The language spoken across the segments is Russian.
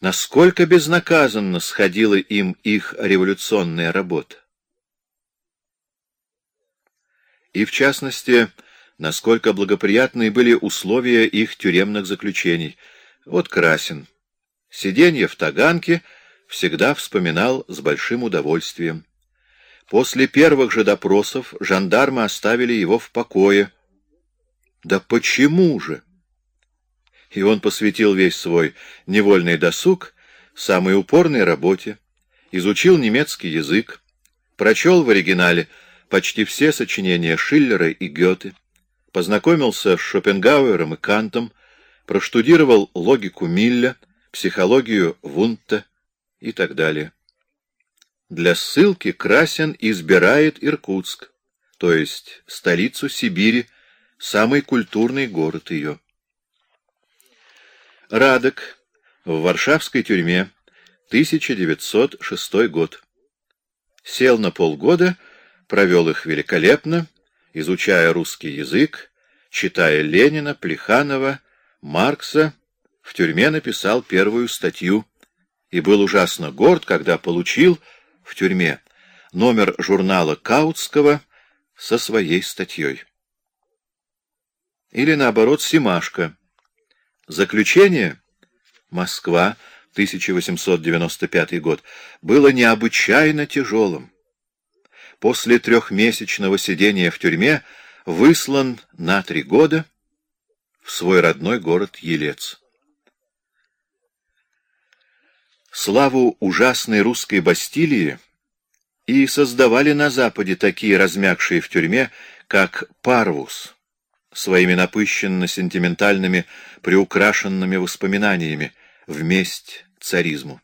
насколько безнаказанно сходила им их революционная работа. И, в частности, насколько благоприятны были условия их тюремных заключений. Вот Красин. Сиденье в Таганке всегда вспоминал с большим удовольствием. После первых же допросов жандармы оставили его в покое. Да почему же? И он посвятил весь свой невольный досуг самой упорной работе, изучил немецкий язык, прочел в оригинале почти все сочинения Шиллера и Гёте, познакомился с Шопенгауэром и Кантом, проштудировал логику Милля, психологию Вунта и так далее. Для ссылки Красин избирает Иркутск, то есть столицу Сибири, самый культурный город ее. Радок в Варшавской тюрьме, 1906 год. Сел на полгода, провел их великолепно, изучая русский язык, читая Ленина, Плеханова, Маркса, в тюрьме написал первую статью и был ужасно горд, когда получил в тюрьме номер журнала Каутского со своей статьей. Или наоборот, Симашко. Заключение Москва, 1895 год, было необычайно тяжелым. После трехмесячного сидения в тюрьме выслан на три года в свой родной город Елец. Славу ужасной русской Бастилии и создавали на Западе такие размягшие в тюрьме, как Парвус, своими напыщенно-сентиментальными, приукрашенными воспоминаниями, вместь царизму.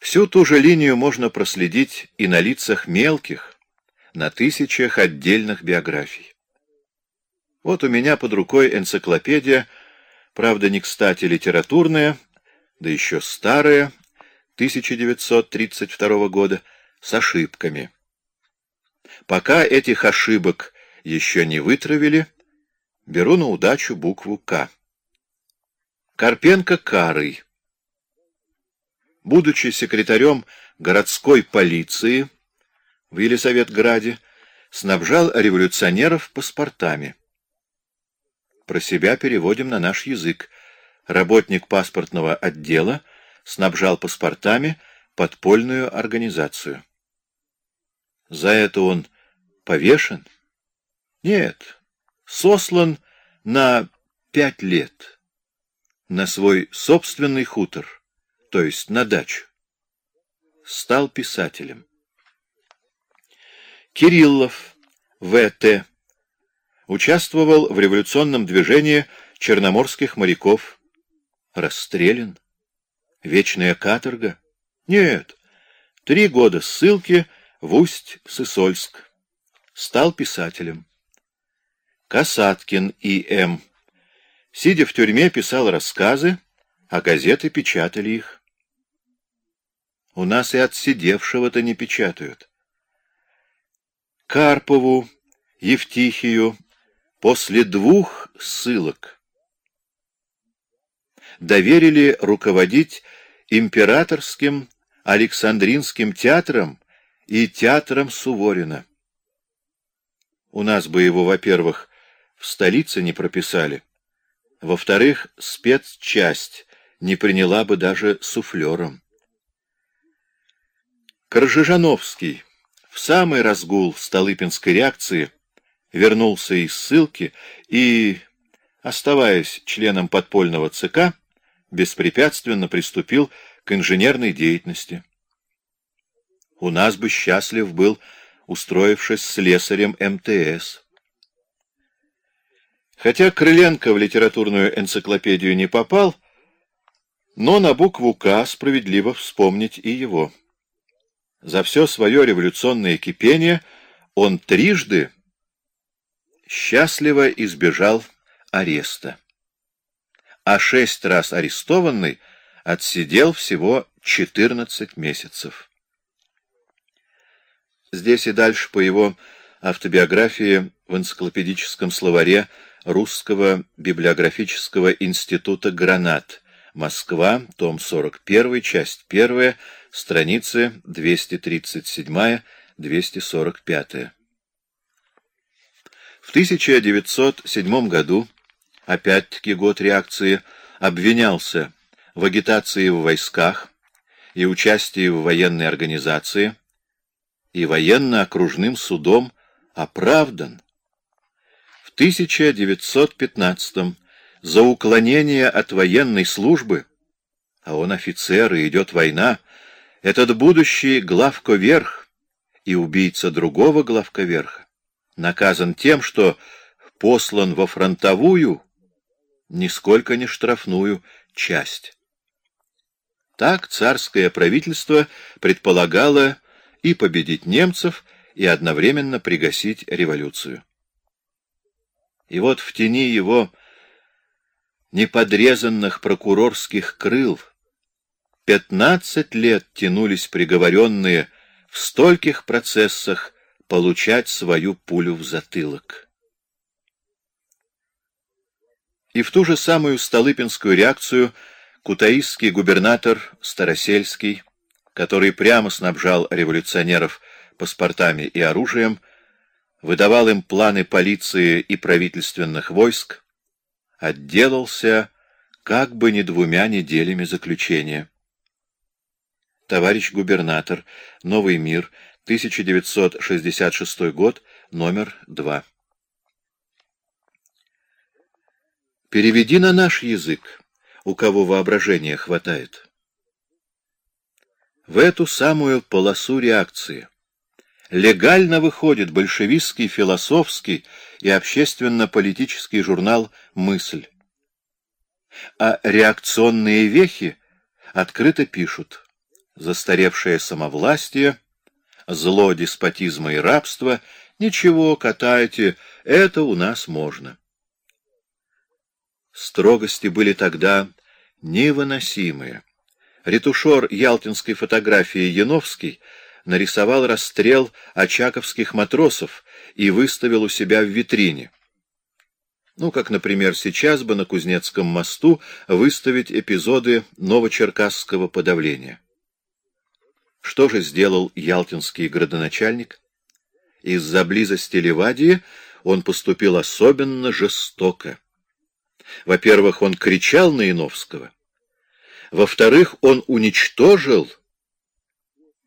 Всю ту же линию можно проследить и на лицах мелких, на тысячах отдельных биографий. Вот у меня под рукой энциклопедия, правда, не кстати литературная, да еще старая, 1932 года, с ошибками. Пока этих ошибок еще не вытравили, беру на удачу букву «К». Карпенко Карый. Будучи секретарем городской полиции в Елисаветграде, снабжал революционеров паспортами. Про себя переводим на наш язык. Работник паспортного отдела снабжал паспортами подпольную организацию. За это он повешен? Нет, сослан на пять лет на свой собственный хутор, то есть на дачу. Стал писателем. Кириллов, В.Т., участвовал в революционном движении черноморских моряков. Расстрелян? Вечная каторга? Нет. Три года ссылки в Усть-Сысольск. Стал писателем. Касаткин И.М. Сидя в тюрьме, писал рассказы, а газеты печатали их. У нас и отсидевшего-то не печатают. Карпову, Евтихию, после двух ссылок доверили руководить императорским Александринским театром и театром Суворина. У нас бы его, во-первых, в столице не прописали, во-вторых, спецчасть не приняла бы даже суфлером. Коржижановский в самый разгул Столыпинской реакции вернулся из ссылки и, оставаясь членом подпольного ЦК, беспрепятственно приступил к инженерной деятельности. У нас бы счастлив был, устроившись слесарем МТС. Хотя Крыленко в литературную энциклопедию не попал, но на букву «К» справедливо вспомнить и его. За все свое революционное кипение он трижды счастливо избежал ареста. А шесть раз арестованный отсидел всего 14 месяцев. Здесь и дальше по его автобиографии в энциклопедическом словаре Русского библиографического института «Гранат» Москва, том 41, часть 1, страницы 237-245. В 1907 году, опять-таки год реакции, обвинялся в агитации в войсках и участии в военной организации, и военно-окружным судом оправдан. В 1915 за уклонение от военной службы, а он офицер и идет война, этот будущий главковерх и убийца другого главковерха наказан тем, что послан во фронтовую, нисколько не штрафную, часть. Так царское правительство предполагало и победить немцев, и одновременно пригасить революцию. И вот в тени его неподрезанных прокурорских крыл пятнадцать лет тянулись приговоренные в стольких процессах получать свою пулю в затылок. И в ту же самую Столыпинскую реакцию кутаисский губернатор Старосельский, который прямо снабжал революционеров паспортами и оружием, выдавал им планы полиции и правительственных войск, отделался как бы не двумя неделями заключения. Товарищ губернатор, Новый мир, 1966 год, номер 2. Переведи на наш язык, у кого воображения хватает. В эту самую полосу реакции легально выходит большевистский философский и общественно-политический журнал «Мысль». А реакционные вехи открыто пишут «Застаревшее самовластие», «Зло деспотизма и рабства», «Ничего, катайте, это у нас можно». Строгости были тогда невыносимые. Ретушер ялтинской фотографии Яновский нарисовал расстрел очаковских матросов и выставил у себя в витрине. Ну, как, например, сейчас бы на Кузнецком мосту выставить эпизоды новочеркасского подавления. Что же сделал ялтинский градоначальник? Из-за близости Ливадии он поступил особенно жестоко. Во-первых, он кричал на Яновского. Во-вторых, он уничтожил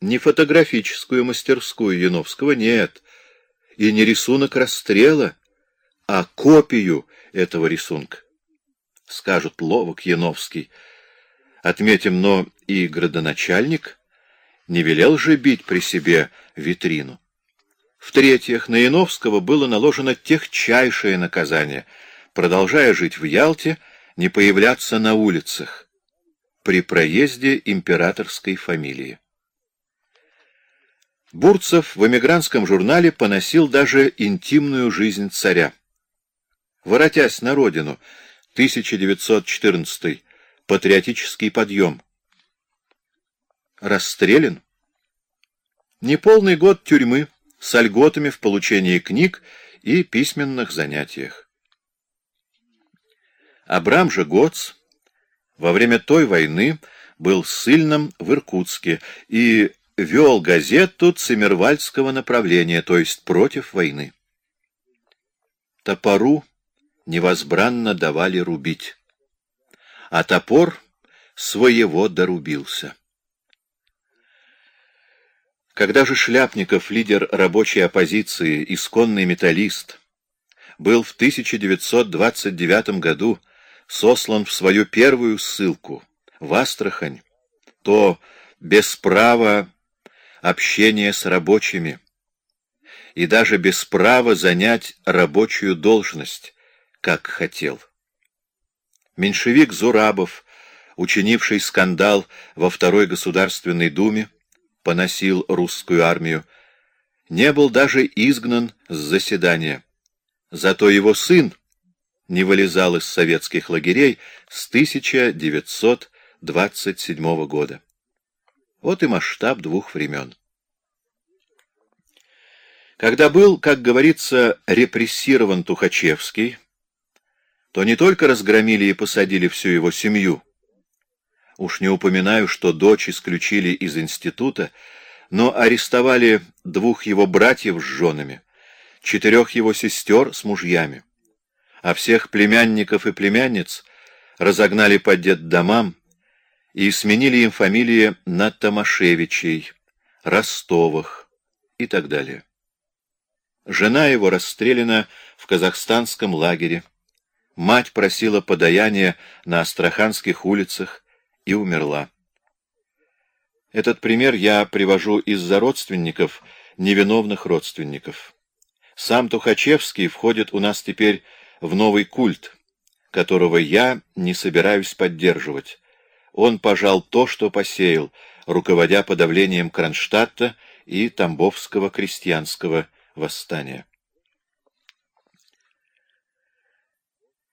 не фотографическую мастерскую Яновского, нет, и не рисунок расстрела, а копию этого рисунка. Скажут ловок Яновский. Отметим, но и градоначальник не велел же бить при себе витрину. В-третьих, на Яновского было наложено техчайшее наказание, продолжая жить в Ялте, не появляться на улицах при проезде императорской фамилии. Бурцев в эмигрантском журнале поносил даже интимную жизнь царя. Воротясь на родину, 1914 патриотический подъем. Расстрелян? Неполный год тюрьмы с льготами в получении книг и письменных занятиях. Абрам же Гоц во время той войны был ссыльным в Иркутске и вел газету Циммервальдского направления, то есть против войны. Топору невозбранно давали рубить, а топор своего дорубился. Когда же Шляпников, лидер рабочей оппозиции, исконный металлист, был в 1929 году сослан в свою первую ссылку в Астрахань, то без права общения с рабочими и даже без права занять рабочую должность, как хотел. Меньшевик Зурабов, учинивший скандал во Второй Государственной Думе, поносил русскую армию, не был даже изгнан с заседания. Зато его сын не вылезал из советских лагерей с 1927 года. Вот и масштаб двух времен. Когда был, как говорится, репрессирован Тухачевский, то не только разгромили и посадили всю его семью, Уж не упоминаю, что дочь исключили из института, но арестовали двух его братьев с женами, четырех его сестер с мужьями, а всех племянников и племянниц разогнали по детдомам и сменили им фамилии на Томашевичей, Ростовых и так далее. Жена его расстреляна в казахстанском лагере. Мать просила подаяния на астраханских улицах и умерла. Этот пример я привожу из-за родственников, невиновных родственников. Сам Тухачевский входит у нас теперь в новый культ, которого я не собираюсь поддерживать. Он пожал то, что посеял, руководя подавлением Кронштадта и Тамбовского крестьянского восстания.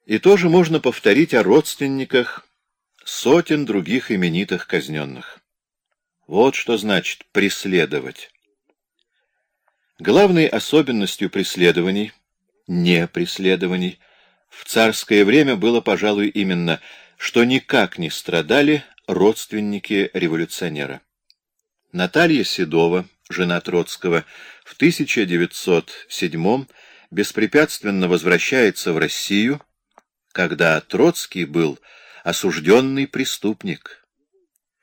И тоже можно повторить о родственниках сотен других именитых казненных. Вот что значит преследовать. Главной особенностью преследований, не преследований, в царское время было, пожалуй, именно, что никак не страдали родственники революционера. Наталья Седова, жена Троцкого, в 1907 беспрепятственно возвращается в Россию, когда Троцкий был осужденный преступник.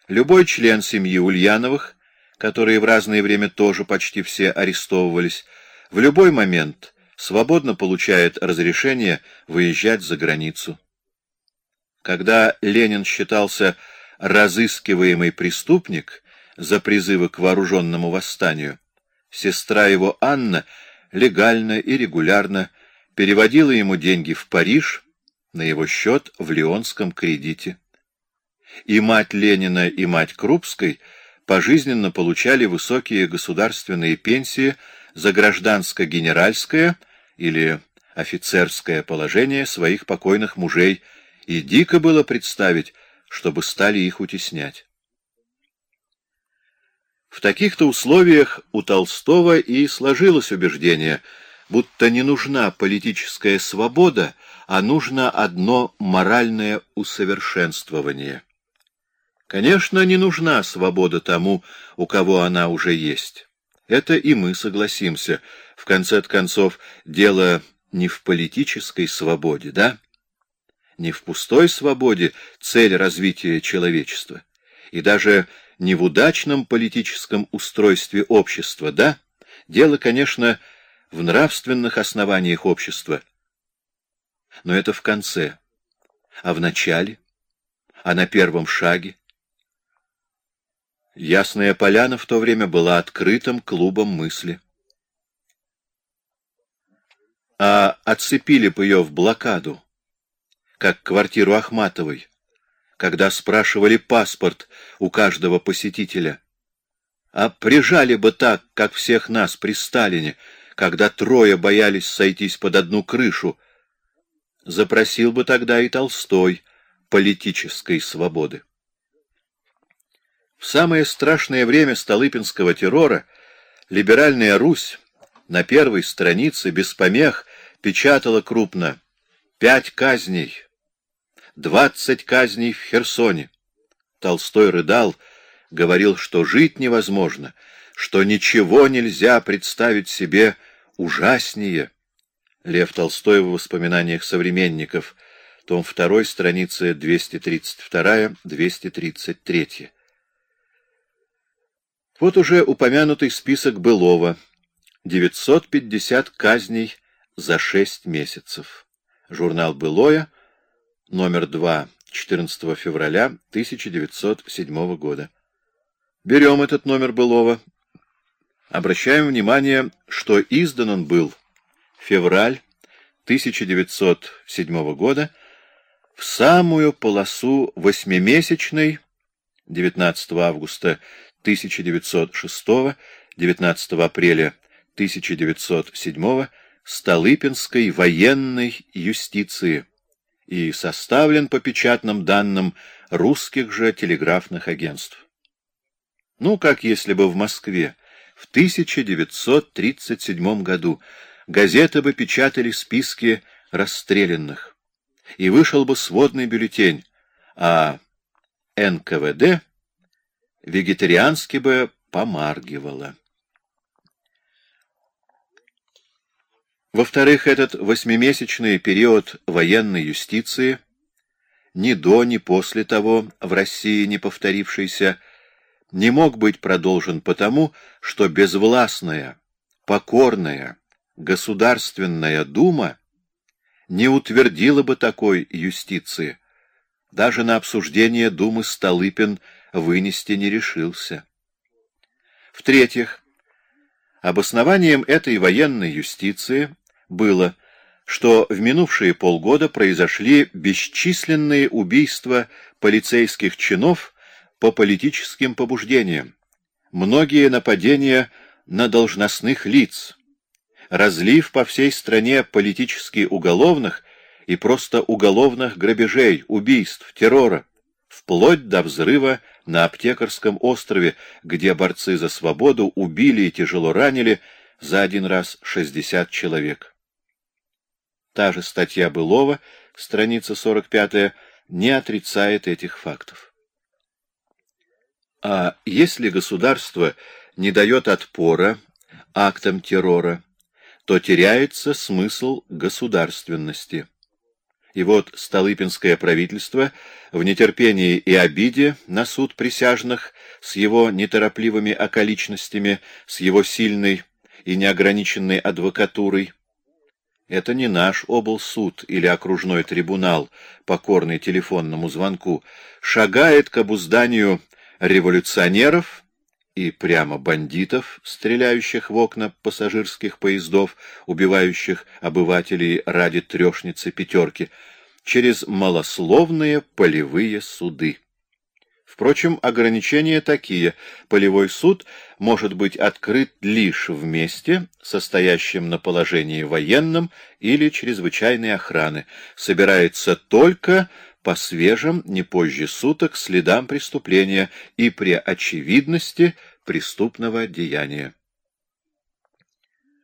Любой член семьи Ульяновых, которые в разное время тоже почти все арестовывались, в любой момент свободно получает разрешение выезжать за границу. Когда Ленин считался разыскиваемый преступник за призывы к вооруженному восстанию, сестра его Анна легально и регулярно переводила ему деньги в Париж на его счет в Лионском кредите. И мать Ленина, и мать Крупской пожизненно получали высокие государственные пенсии за гражданско-генеральское или офицерское положение своих покойных мужей, и дико было представить, чтобы стали их утеснять. В таких-то условиях у Толстого и сложилось убеждение, будто не нужна политическая свобода, а нужно одно моральное усовершенствование. Конечно, не нужна свобода тому, у кого она уже есть. Это и мы согласимся. В конце концов, дело не в политической свободе, да? Не в пустой свободе цель развития человечества. И даже не в удачном политическом устройстве общества, да? Дело, конечно, в нравственных основаниях общества. Но это в конце. А в начале? А на первом шаге? Ясная поляна в то время была открытым клубом мысли. А отцепили бы ее в блокаду, как квартиру Ахматовой, когда спрашивали паспорт у каждого посетителя. А прижали бы так, как всех нас при Сталине, когда трое боялись сойтись под одну крышу. Запросил бы тогда и Толстой политической свободы. В самое страшное время Столыпинского террора либеральная Русь на первой странице без помех печатала крупно «Пять казней, двадцать казней в Херсоне». Толстой рыдал, говорил, что жить невозможно, что ничего нельзя представить себе ужаснее. Лев Толстой в воспоминаниях современников, том 2, страницы 232-233. Вот уже упомянутый список былого. 950 казней за 6 месяцев. Журнал «Былое», номер 2, 14 февраля 1907 года. Берем этот номер былого. Обращаем внимание, что издан он был февраль 1907 года в самую полосу восьмимесячной 19 августа 1906, 19 апреля 1907 Столыпинской военной юстиции и составлен по печатным данным русских же телеграфных агентств. Ну, как если бы в Москве в 1937 году газеты бы печатали списки расстрелянных, и вышел бы сводный бюллетень, а НКВД вегетариански бы помаргивала. Во-вторых, этот восьмимесячный период военной юстиции, ни до, ни после того в России не повторившийся, не мог быть продолжен потому, что безвластная, покорная, Государственная Дума не утвердила бы такой юстиции. Даже на обсуждение Думы Столыпин вынести не решился. В-третьих, обоснованием этой военной юстиции было, что в минувшие полгода произошли бесчисленные убийства полицейских чинов по политическим побуждениям, многие нападения на должностных лиц, разлив по всей стране политически уголовных и просто уголовных грабежей, убийств, террора, вплоть до взрыва на Аптекарском острове, где борцы за свободу убили и тяжело ранили за один раз 60 человек. Та же статья Былова, страница 45 не отрицает этих фактов. А если государство не дает отпора актам террора, то теряется смысл государственности. И вот Столыпинское правительство в нетерпении и обиде на суд присяжных с его неторопливыми околичностями, с его сильной и неограниченной адвокатурой, это не наш облсуд или окружной трибунал, покорный телефонному звонку, шагает к обузданию революционеров и прямо бандитов, стреляющих в окна пассажирских поездов, убивающих обывателей ради трешницы пятерки, через малословные полевые суды. Впрочем, ограничения такие. Полевой суд может быть открыт лишь в месте, состоящем на положении военном или чрезвычайной охраны. Собирается только по свежим, не позже суток, следам преступления и при очевидности преступного деяния.